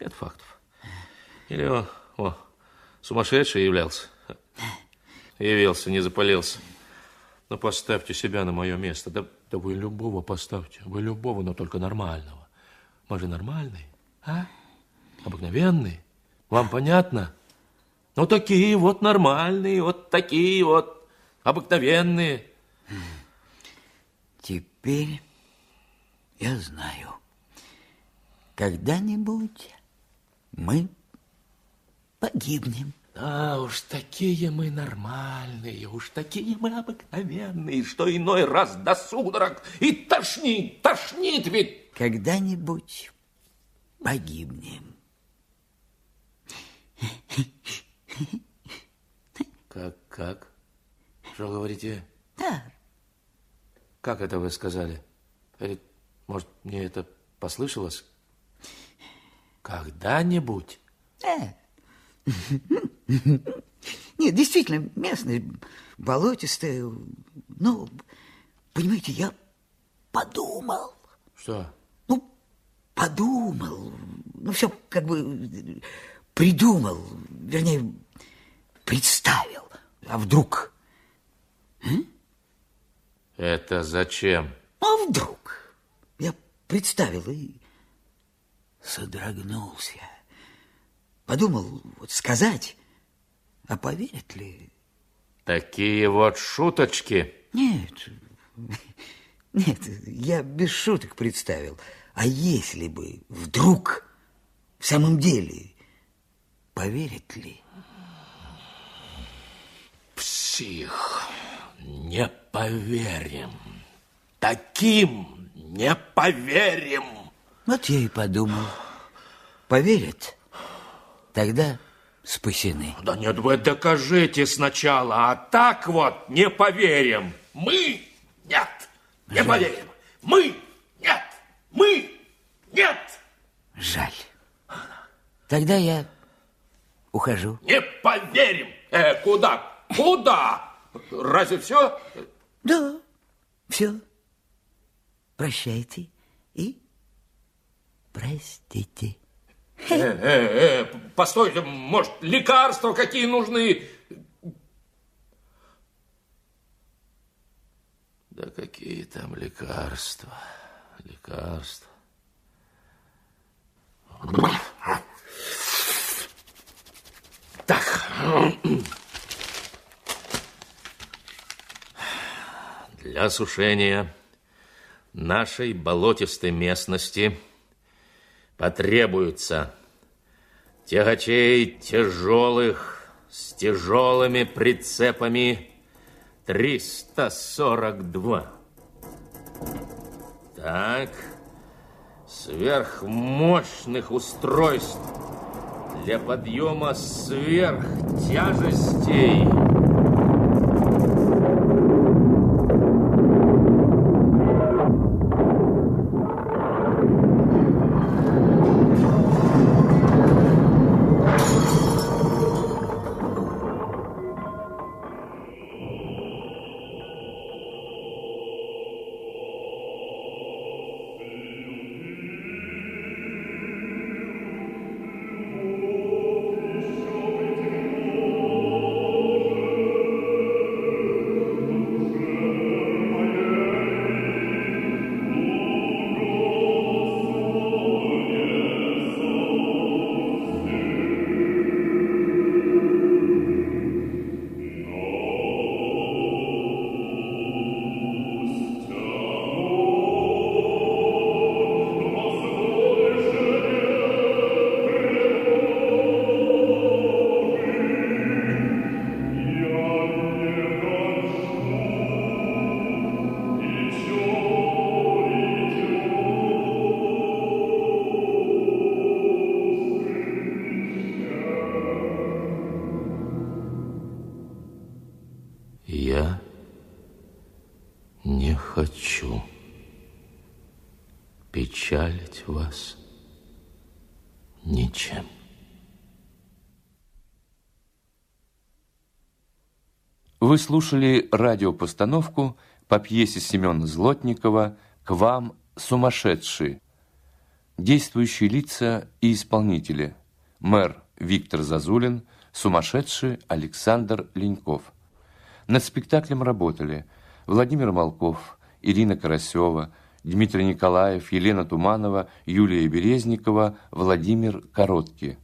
Нет фактов. Или он, о, сумасшедший являлся. Явился, не запалился. Ну, поставьте себя на мое место. Да, да вы любого поставьте. Вы любого, но только нормального. Мы же нормальные, а? Обыкновенные. Вам понятно? Ну, такие вот нормальные, вот такие вот обыкновенные. Теперь я знаю. Когда-нибудь мы погибнем. А уж такие мы нормальные, уж такие мы обыкновенные, что иной раз до судорог и тошнит, тошнит ведь. Когда-нибудь погибнем. Как, как? Что говорите? Да. Как это вы сказали? Или, может, мне это послышалось? Когда-нибудь? Да. Нет, действительно, местность болотистая. Ну, понимаете, я подумал. Что? Ну, подумал. Ну, все как бы придумал, вернее, представил. А вдруг? М? Это зачем? А вдруг? Я представил и содрогнулся. Подумал, вот сказать, а поверят ли? Такие вот шуточки? Нет, нет, я без шуток представил. А если бы вдруг в самом деле поверят ли? Псих, не поверим. Таким не поверим. Вот я и подумал. Поверят? Тогда спасены. Да нет, вы докажите сначала, а так вот не поверим. Мы нет, не Жаль. поверим. Мы нет, мы нет. Жаль. Тогда я ухожу. Не поверим. Э, куда? Куда? Разве все? Да, все. Прощайте и простите. Э, э, э, постойте, может, лекарства какие нужны? Да какие там лекарства, лекарства. Так. Для осушения нашей болотистой местности потребуется тягачей тяжелых с тяжелыми прицепами 342. Так, сверхмощных устройств для подъема сверхтяжестей печалить вас ничем. Вы слушали радиопостановку по пьесе Семена Злотникова «К вам, сумасшедшие». Действующие лица и исполнители. Мэр Виктор Зазулин, сумасшедший Александр Леньков. Над спектаклем работали Владимир Малков, Ирина Карасева, Дмитрий Николаев, Елена Туманова, Юлия Березникова, Владимир Короткий.